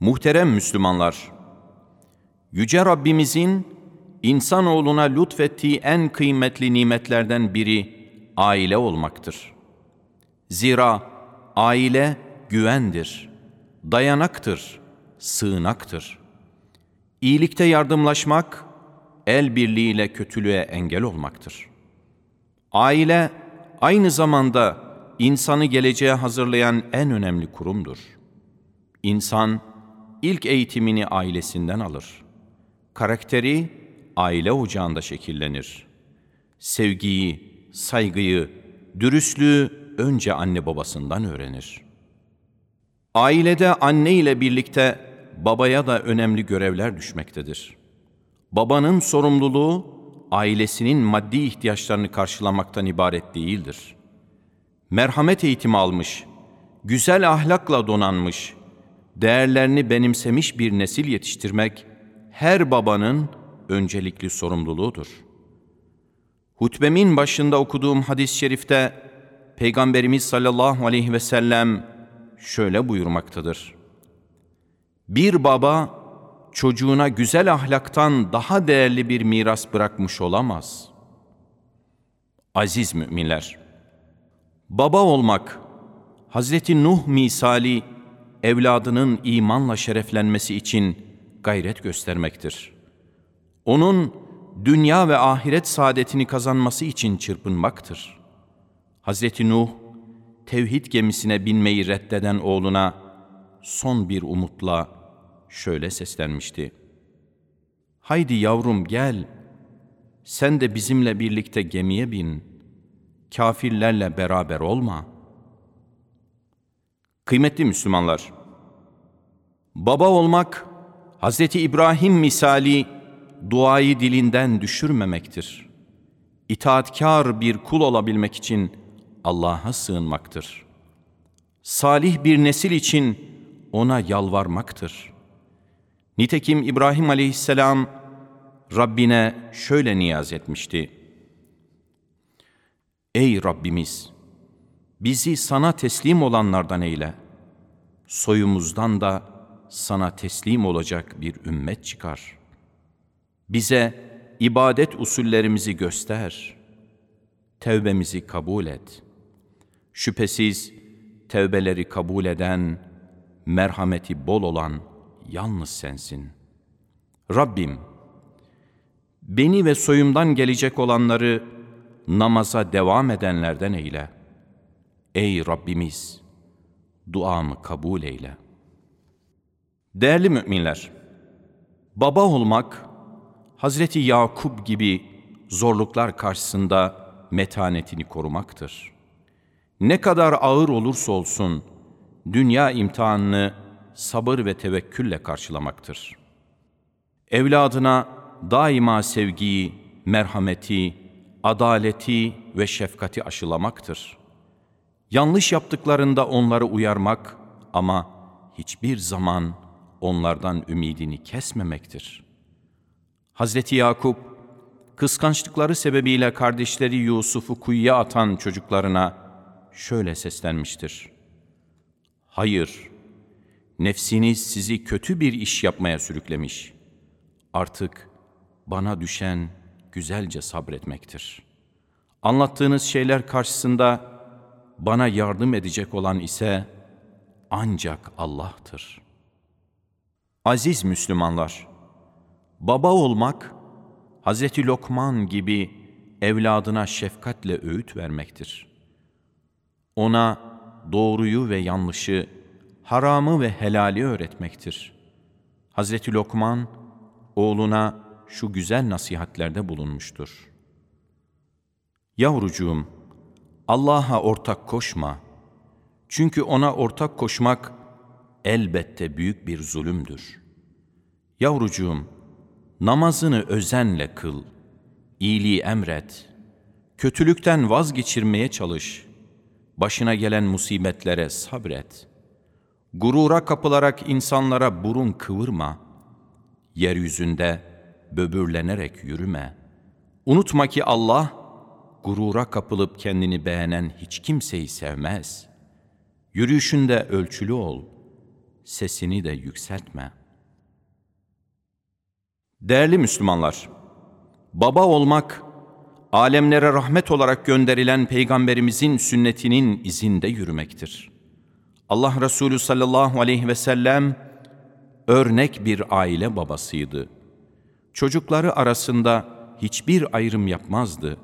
Muhterem Müslümanlar, Yüce Rabbimizin insanoğluna lütfettiği en kıymetli nimetlerden biri aile olmaktır. Zira aile güvendir, dayanaktır, sığınaktır. İyilikte yardımlaşmak, el birliğiyle kötülüğe engel olmaktır. Aile aynı zamanda insanı geleceğe hazırlayan en önemli kurumdur. İnsan ilk eğitimini ailesinden alır. Karakteri aile ocağında şekillenir. Sevgiyi, saygıyı, dürüstlüğü önce anne babasından öğrenir. Ailede anne ile birlikte babaya da önemli görevler düşmektedir. Babanın sorumluluğu ailesinin maddi ihtiyaçlarını karşılamaktan ibaret değildir. Merhamet eğitimi almış, güzel ahlakla donanmış, değerlerini benimsemiş bir nesil yetiştirmek her babanın öncelikli sorumluluğudur. Hutbemin başında okuduğum hadis-i şerifte Peygamberimiz sallallahu aleyhi ve sellem şöyle buyurmaktadır. Bir baba çocuğuna güzel ahlaktan daha değerli bir miras bırakmış olamaz. Aziz müminler, baba olmak, Hazreti Nuh misali evladının imanla şereflenmesi için gayret göstermektir. Onun dünya ve ahiret saadetini kazanması için çırpınmaktır. Hazreti Nuh, tevhid gemisine binmeyi reddeden oğluna son bir umutla şöyle seslenmişti. Haydi yavrum gel, sen de bizimle birlikte gemiye bin, kafirlerle beraber olma. Kıymetli Müslümanlar, baba olmak, Hz. İbrahim misali duayı dilinden düşürmemektir. İtaatkar bir kul olabilmek için Allah'a sığınmaktır. Salih bir nesil için ona yalvarmaktır. Nitekim İbrahim aleyhisselam Rabbine şöyle niyaz etmişti. Ey Rabbimiz! Bizi sana teslim olanlardan eyle. Soyumuzdan da sana teslim olacak bir ümmet çıkar. Bize ibadet usullerimizi göster. Tevbemizi kabul et. Şüphesiz tevbeleri kabul eden, merhameti bol olan yalnız sensin. Rabbim, beni ve soyumdan gelecek olanları namaza devam edenlerden eyle. Ey Rabbimiz, duamı kabul eyle. Değerli müminler, baba olmak, Hazreti Yakup gibi zorluklar karşısında metanetini korumaktır. Ne kadar ağır olursa olsun, dünya imtihanını sabır ve tevekkülle karşılamaktır. Evladına daima sevgiyi, merhameti, adaleti ve şefkati aşılamaktır. Yanlış yaptıklarında onları uyarmak ama hiçbir zaman onlardan ümidini kesmemektir. Hazreti Yakup, kıskançlıkları sebebiyle kardeşleri Yusuf'u kuyuya atan çocuklarına şöyle seslenmiştir. Hayır, nefsiniz sizi kötü bir iş yapmaya sürüklemiş. Artık bana düşen güzelce sabretmektir. Anlattığınız şeyler karşısında bana yardım edecek olan ise ancak Allah'tır. Aziz Müslümanlar, baba olmak, Hz. Lokman gibi evladına şefkatle öğüt vermektir. Ona doğruyu ve yanlışı, haramı ve helali öğretmektir. Hz. Lokman, oğluna şu güzel nasihatlerde bulunmuştur. Yavrucuğum, Allah'a ortak koşma. Çünkü ona ortak koşmak elbette büyük bir zulümdür. Yavrucuğum, namazını özenle kıl, iyiliği emret, kötülükten vazgeçirmeye çalış, başına gelen musibetlere sabret. Gurura kapılarak insanlara burun kıvırma, yeryüzünde böbürlenerek yürüme. Unutma ki Allah, gurura kapılıp kendini beğenen hiç kimseyi sevmez. Yürüyüşünde ölçülü ol, sesini de yükseltme. Değerli Müslümanlar, baba olmak, alemlere rahmet olarak gönderilen Peygamberimizin sünnetinin izinde yürümektir. Allah Resulü sallallahu aleyhi ve sellem örnek bir aile babasıydı. Çocukları arasında hiçbir ayrım yapmazdı.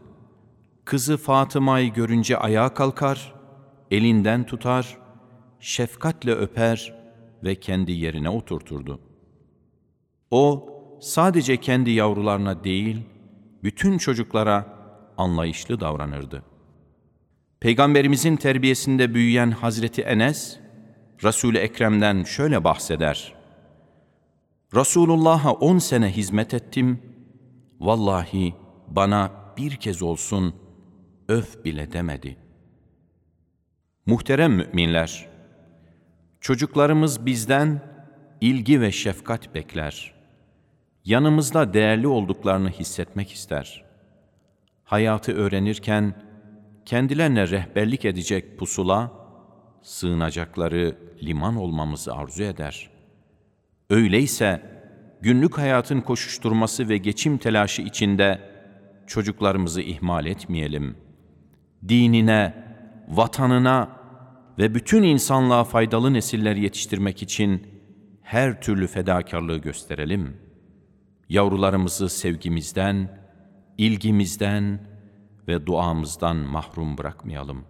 Kızı Fatıma'yı görünce ayağa kalkar, elinden tutar, şefkatle öper ve kendi yerine oturturdu. O sadece kendi yavrularına değil, bütün çocuklara anlayışlı davranırdı. Peygamberimizin terbiyesinde büyüyen Hazreti Enes, Resul-i Ekrem'den şöyle bahseder. Resulullah'a on sene hizmet ettim, vallahi bana bir kez olsun öf bile demedi. Muhterem müminler, çocuklarımız bizden ilgi ve şefkat bekler. Yanımızda değerli olduklarını hissetmek ister. Hayatı öğrenirken kendilerine rehberlik edecek pusula, sığınacakları liman olmamızı arzu eder. Öyleyse günlük hayatın koşuşturması ve geçim telaşı içinde çocuklarımızı ihmal etmeyelim. Dinine, vatanına ve bütün insanlığa faydalı nesiller yetiştirmek için her türlü fedakarlığı gösterelim. Yavrularımızı sevgimizden, ilgimizden ve duamızdan mahrum bırakmayalım.